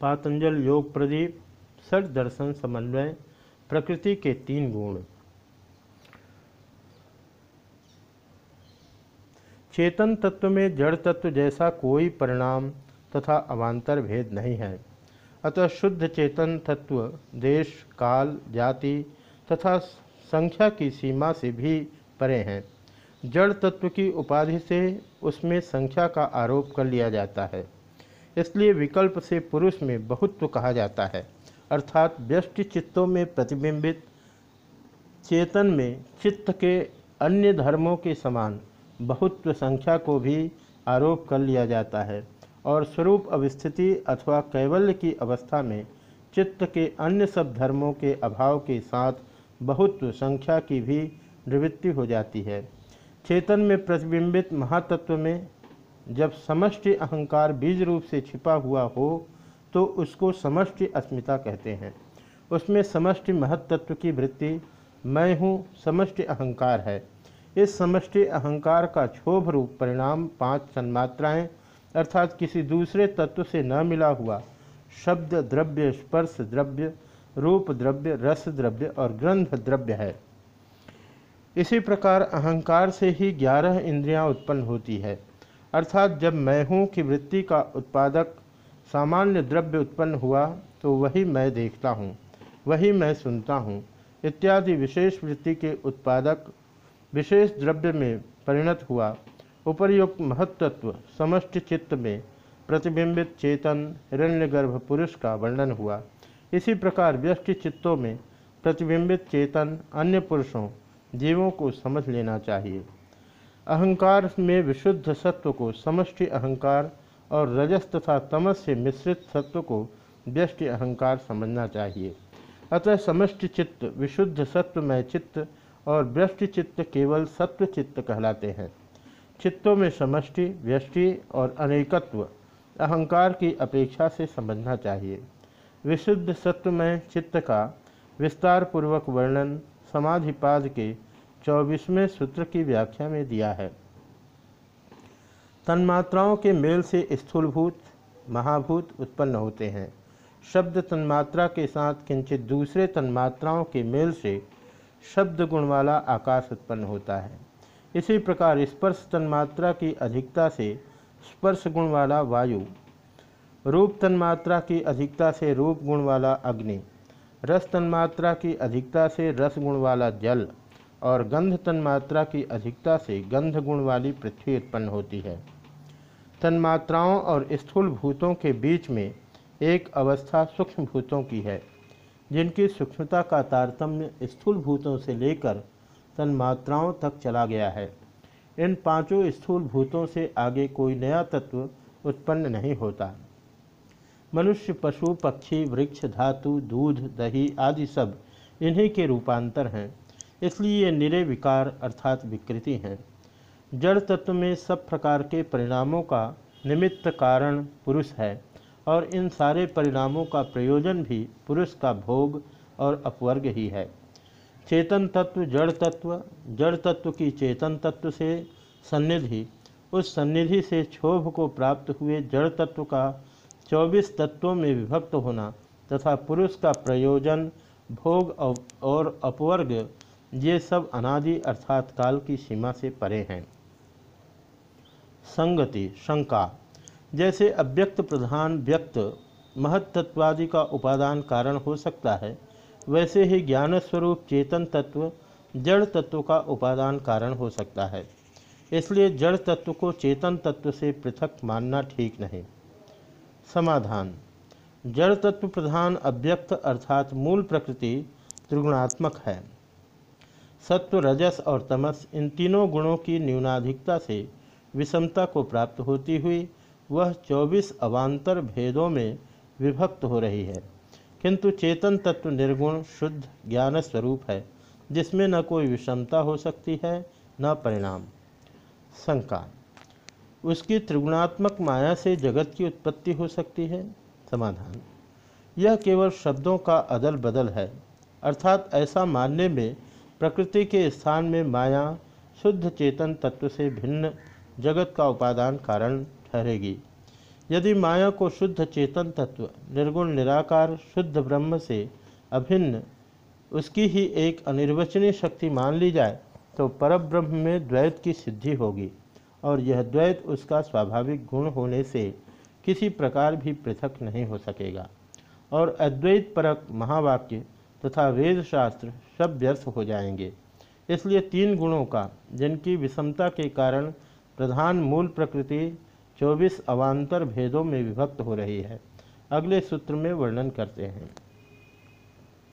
पातंजल योग प्रदीप सठ दर्शन समन्वय, प्रकृति के तीन गुण। चेतन तत्व में जड़ तत्व जैसा कोई परिणाम तथा अवान्तर भेद नहीं है। अतः शुद्ध चेतन तत्व, देश, काल, जाति तथा संख्या की सीमा से भी परे हैं। जड़ तत्व की उपाधि से उसमें संख्या का आरोप कर लिया जाता है। इसलिए विकल्प से पुरुष में बहुत्व कहा जाता है। अर्थात व्यष्टि चित्तों में प्रतिबिंबित, चेतन में चित्त के अन्य धर्मों के समान बहुत्व संख्या को भी आरोप कर लिया जाता है और स्वरूप अवस्थिति अथवा कैवल्य की अवस्था में चित्त के अन्य सब धर्मों के अभाव के साथ बहुत्व संख्या की भी निवृत्ति हो जाती है। चेतन में प्रतिबिंबित महातत्व में जब समष्टि अहंकार बीज रूप से छिपा हुआ हो तो उसको समष्टि अस्मिता कहते हैं। उसमें समष्टि महत्त्व की वृत्ति, मैं हूँ, समष्टि अहंकार है। इस समष्टि अहंकार का क्षोभ रूप परिणाम पाँच तन्मात्राएँ अर्थात किसी दूसरे तत्व से न मिला हुआ, शब्द द्रव्य, स्पर्श द्रव्य, रूप द्रव्य, रस द्रव्य और ग्रंथ द्रव्य है। इसी प्रकार अहंकार से ही ग्यारह इंद्रियाँ उत्पन्न होती है। अर्थात जब मैं हूँ की वृत्ति का उत्पादक सामान्य द्रव्य उत्पन्न हुआ तो वही मैं देखता हूँ, वही मैं सुनता हूँ। इत्यादि विशेष वृत्ति के उत्पादक विशेष द्रव्य में परिणत हुआ। उपर्युक्त महत्त्व, समष्टि चित्त में प्रतिबिंबित चेतन, हिरण्यगर्भ पुरुष का वर्णन हुआ। इसी प्रकार व्यष्टि चित्तों में प्रतिबिंबित चेतन अन्य पुरुषों, जीवों को समझ लेना चाहिए। अहंकार में विशुद्ध सत्व को समष्टि अहंकार और रजस तथा तमस से मिश्रित सत्व को व्यष्टि अहंकार समझना चाहिए। अतः समष्टि चित्त, विशुद्ध सत्वमय चित्त और व्यष्टि चित्त केवल सत्व चित्त कहलाते हैं। चित्तों में समष्टि, व्यष्टि और अनेकत्व अहंकार की अपेक्षा से समझना चाहिए। विशुद्ध सत्वमय चित्त का विस्तार पूर्वक वर्णन समाधिपाद के चौबीसवें सूत्र की व्याख्या में दिया है। तन्मात्राओं के मेल से स्थूलभूत, महाभूत उत्पन्न होते हैं। शब्द तन्मात्रा के साथ किंचित दूसरे तन्मात्राओं के मेल से शब्द गुण वाला आकाश उत्पन्न होता है। इसी प्रकार स्पर्श तन्मात्रा की अधिकता से स्पर्श गुण वाला वायु, रूप तन्मात्रा की अधिकता से रूप गुण वाला अग्नि, रस तन्मात्रा की अधिकता से रस गुण वाला जल और गंध तन्मात्रा की अधिकता से गंध गुण वाली पृथ्वी उत्पन्न होती है। तन्मात्राओं और स्थूल भूतों के बीच में एक अवस्था सूक्ष्म भूतों की है, जिनकी सूक्ष्मता का तारतम्य स्थूल भूतों से लेकर तन्मात्राओं तक चला गया है। इन पाँचों स्थूल भूतों से आगे कोई नया तत्व उत्पन्न नहीं होता। मनुष्य, पशु, पक्षी, वृक्ष, धातु, दूध, दही आदि सब इन्हीं के रूपांतर हैं। इसलिए ये निरे विकार अर्थात विकृति हैं। जड़ तत्व में सब प्रकार के परिणामों का निमित्त कारण पुरुष है और इन सारे परिणामों का प्रयोजन भी पुरुष का भोग और अपवर्ग ही है। चेतन तत्व जड़ तत्व जड़ तत्व की चेतन तत्व से सन्निधि, उस सन्निधि से क्षोभ को प्राप्त हुए जड़ तत्व का चौबीस तत्वों में विभक्त होना तथा पुरुष का प्रयोजन, भोग और अपवर्ग ये सब अनादि अर्थात काल की सीमा से परे हैं। संगति, शंका। जैसे अव्यक्त प्रधान व्यक्त महत्त्वादि का उपादान कारण हो सकता है, वैसे ही ज्ञान स्वरूप चेतन तत्व जड़ तत्व का उपादान कारण हो सकता है। इसलिए जड़ तत्व को चेतन तत्व से पृथक मानना ठीक नहीं। समाधान। जड़ तत्व प्रधान अव्यक्त अर्थात मूल प्रकृति त्रिगुणात्मक है। सत्व, रजस और तमस इन तीनों गुणों की न्यूनाधिकता से विषमता को प्राप्त होती हुई, वह 24 अवान्तर भेदों में विभक्त हो रही है। किंतु चेतन तत्व निर्गुण, शुद्ध, ज्ञान स्वरूप है, जिसमें न कोई विषमता हो सकती है, न परिणाम। शंका, उसकी त्रिगुणात्मक माया से जगत की उत्पत्ति हो सकती है? समाधान, यह केवल शब्दों का अदल बदल है, अर्थात ऐसा मानने में प्रकृति के स्थान में माया शुद्ध चेतन तत्व से भिन्न जगत का उपादान कारण ठहरेगी। यदि माया को शुद्ध चेतन तत्व, निर्गुण निराकार, शुद्ध ब्रह्म से अभिन्न, उसकी ही एक अनिर्वचनीय शक्ति मान ली जाए तो परब्रह्म में द्वैत की सिद्धि होगी और यह द्वैत उसका स्वाभाविक गुण होने से किसी प्रकार भी पृथक नहीं हो सकेगा। और अद्वैत परक महावाक्य तथा वेद शास्त्र सब व्यर्थ हो जाएँगे। इसलिए तीन गुणों का, जिनकी विषमता के कारण प्रधान मूल प्रकृति 24 अवान्तर भेदों में विभक्त हो रही है, अगले सूत्र में वर्णन करते हैं।